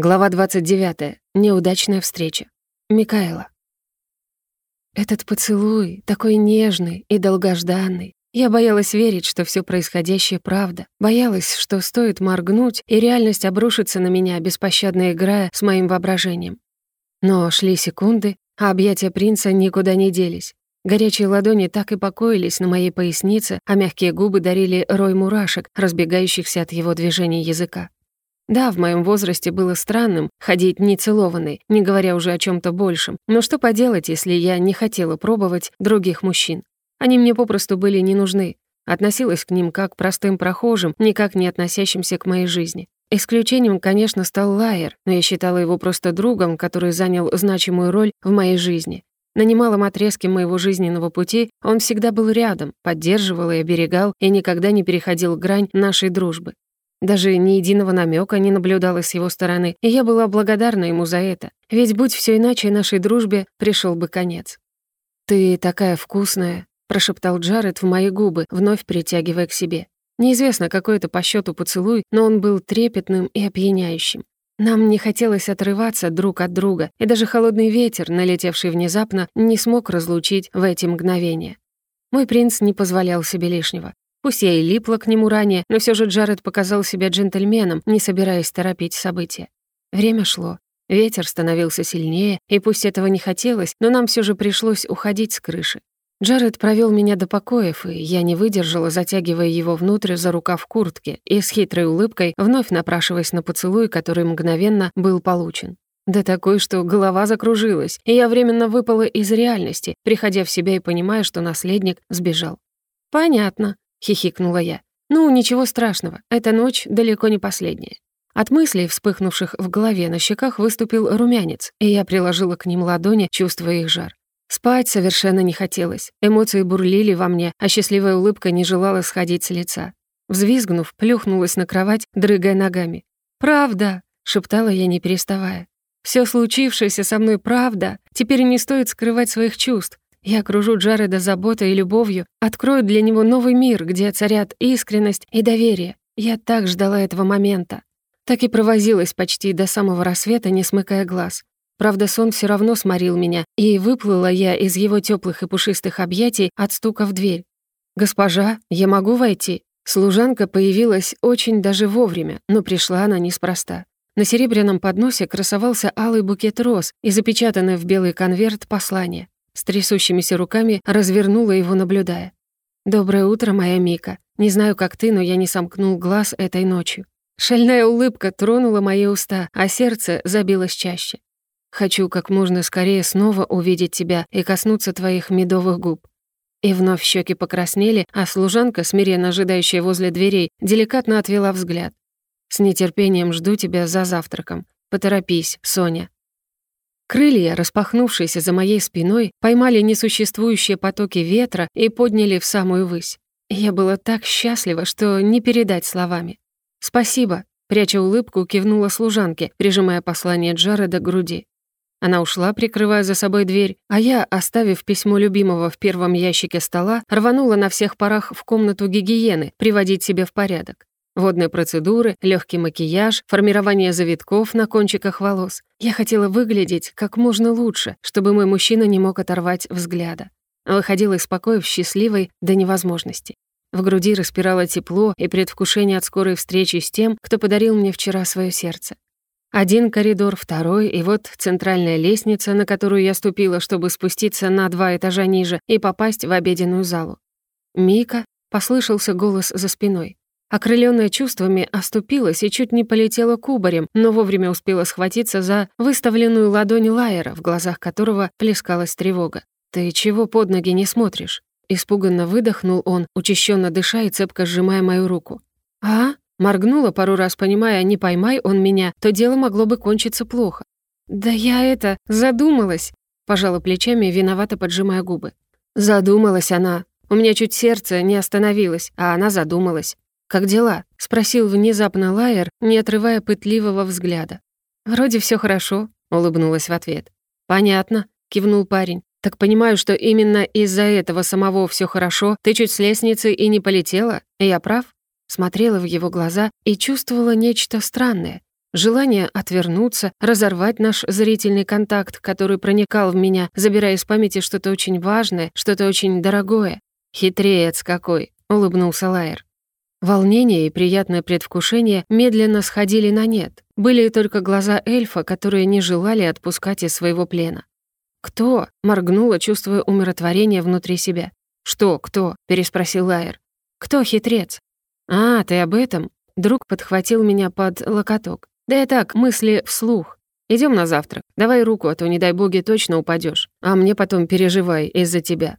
Глава 29. Неудачная встреча. Микаэла. Этот поцелуй, такой нежный и долгожданный. Я боялась верить, что все происходящее правда. Боялась, что стоит моргнуть, и реальность обрушится на меня, беспощадно играя с моим воображением. Но шли секунды, а объятия принца никуда не делись. Горячие ладони так и покоились на моей пояснице, а мягкие губы дарили рой мурашек, разбегающихся от его движения языка. Да, в моем возрасте было странным ходить нецелованной, не говоря уже о чем то большем. Но что поделать, если я не хотела пробовать других мужчин? Они мне попросту были не нужны. Относилась к ним как к простым прохожим, никак не относящимся к моей жизни. Исключением, конечно, стал Лайер, но я считала его просто другом, который занял значимую роль в моей жизни. На немалом отрезке моего жизненного пути он всегда был рядом, поддерживал и оберегал, и никогда не переходил грань нашей дружбы. Даже ни единого намека не наблюдалось с его стороны, и я была благодарна ему за это, ведь будь все иначе, нашей дружбе пришел бы конец. «Ты такая вкусная», — прошептал Джаред в мои губы, вновь притягивая к себе. Неизвестно, какой это по счету поцелуй, но он был трепетным и опьяняющим. Нам не хотелось отрываться друг от друга, и даже холодный ветер, налетевший внезапно, не смог разлучить в эти мгновения. Мой принц не позволял себе лишнего. Пусть я и липла к нему ранее, но все же Джаред показал себя джентльменом, не собираясь торопить события. Время шло. Ветер становился сильнее, и пусть этого не хотелось, но нам все же пришлось уходить с крыши. Джаред провел меня до покоев, и я не выдержала, затягивая его внутрь за рукав куртки и с хитрой улыбкой вновь напрашиваясь на поцелуй, который мгновенно был получен. Да такой, что голова закружилась, и я временно выпала из реальности, приходя в себя и понимая, что наследник сбежал. «Понятно», — хихикнула я. «Ну, ничего страшного, эта ночь далеко не последняя». От мыслей, вспыхнувших в голове, на щеках выступил румянец, и я приложила к ним ладони, чувствуя их жар. Спать совершенно не хотелось. Эмоции бурлили во мне, а счастливая улыбка не желала сходить с лица. Взвизгнув, плюхнулась на кровать, дрыгая ногами. «Правда!» — шептала я, не переставая. «Всё случившееся со мной правда. Теперь не стоит скрывать своих чувств. Я окружу Джареда заботой и любовью, открою для него новый мир, где царят искренность и доверие. Я так ждала этого момента. Так и провозилась почти до самого рассвета, не смыкая глаз. Правда, сон все равно сморил меня, и выплыла я из его теплых и пушистых объятий от стука в дверь. «Госпожа, я могу войти?» Служанка появилась очень даже вовремя, но пришла она неспроста. На серебряном подносе красовался алый букет роз и запечатанное в белый конверт послание. С трясущимися руками развернула его, наблюдая. «Доброе утро, моя Мика. Не знаю, как ты, но я не сомкнул глаз этой ночью. Шальная улыбка тронула мои уста, а сердце забилось чаще. Хочу как можно скорее снова увидеть тебя и коснуться твоих медовых губ». И вновь щеки покраснели, а служанка, смиренно ожидающая возле дверей, деликатно отвела взгляд. «С нетерпением жду тебя за завтраком. Поторопись, Соня». Крылья, распахнувшиеся за моей спиной, поймали несуществующие потоки ветра и подняли в самую высь. Я была так счастлива, что не передать словами. «Спасибо», — пряча улыбку, кивнула служанке, прижимая послание Джареда к груди. Она ушла, прикрывая за собой дверь, а я, оставив письмо любимого в первом ящике стола, рванула на всех парах в комнату гигиены, приводить себя в порядок. Водные процедуры, легкий макияж, формирование завитков на кончиках волос. Я хотела выглядеть как можно лучше, чтобы мой мужчина не мог оторвать взгляда. Выходила из покоя счастливой до невозможности. В груди распирало тепло и предвкушение от скорой встречи с тем, кто подарил мне вчера свое сердце. Один коридор, второй, и вот центральная лестница, на которую я ступила, чтобы спуститься на два этажа ниже и попасть в обеденную залу. «Мика», — послышался голос за спиной. Окрылённая чувствами, оступилась и чуть не полетела кубарем, но вовремя успела схватиться за выставленную ладонь Лайера, в глазах которого плескалась тревога. «Ты чего под ноги не смотришь?» Испуганно выдохнул он, учащенно дыша и цепко сжимая мою руку. «А?» Моргнула пару раз, понимая, не поймай он меня, то дело могло бы кончиться плохо. «Да я это, задумалась!» Пожала плечами, виновато поджимая губы. Задумалась она. У меня чуть сердце не остановилось, а она задумалась. «Как дела?» — спросил внезапно Лайер, не отрывая пытливого взгляда. «Вроде все хорошо», — улыбнулась в ответ. «Понятно», — кивнул парень. «Так понимаю, что именно из-за этого самого все хорошо, ты чуть с лестницы и не полетела? Я прав?» Смотрела в его глаза и чувствовала нечто странное. Желание отвернуться, разорвать наш зрительный контакт, который проникал в меня, забирая из памяти что-то очень важное, что-то очень дорогое. «Хитреец какой!» — улыбнулся Лайер. Волнение и приятное предвкушение медленно сходили на нет. Были только глаза эльфа, которые не желали отпускать из своего плена. «Кто?» — моргнула, чувствуя умиротворение внутри себя. «Что, кто?» — переспросил Лайер. «Кто хитрец?» «А, ты об этом?» Друг подхватил меня под локоток. «Да я так, мысли вслух. Идем на завтрак. Давай руку, а то, не дай боги, точно упадешь. А мне потом переживай из-за тебя.